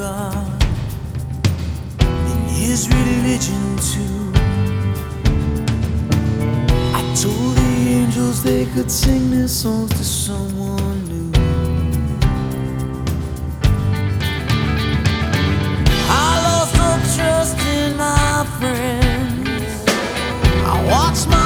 God and his religion too. I told the angels they could sing their songs to someone new. I lost all trust in my friends. I watched my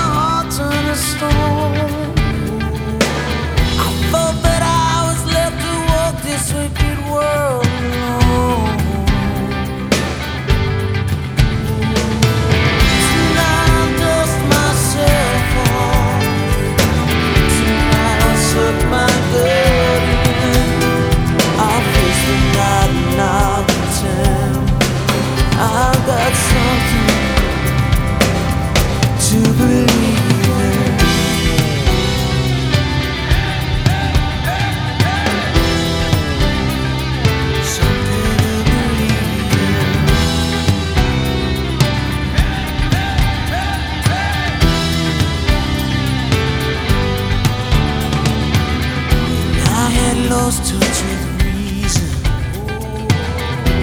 lost touch with reason.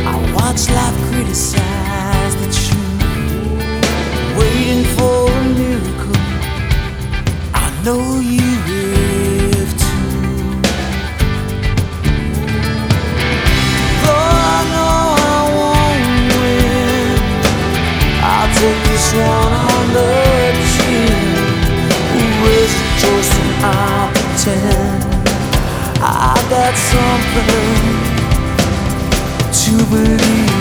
I watch life criticize the truth, waiting for a miracle. I know you that's something to believe.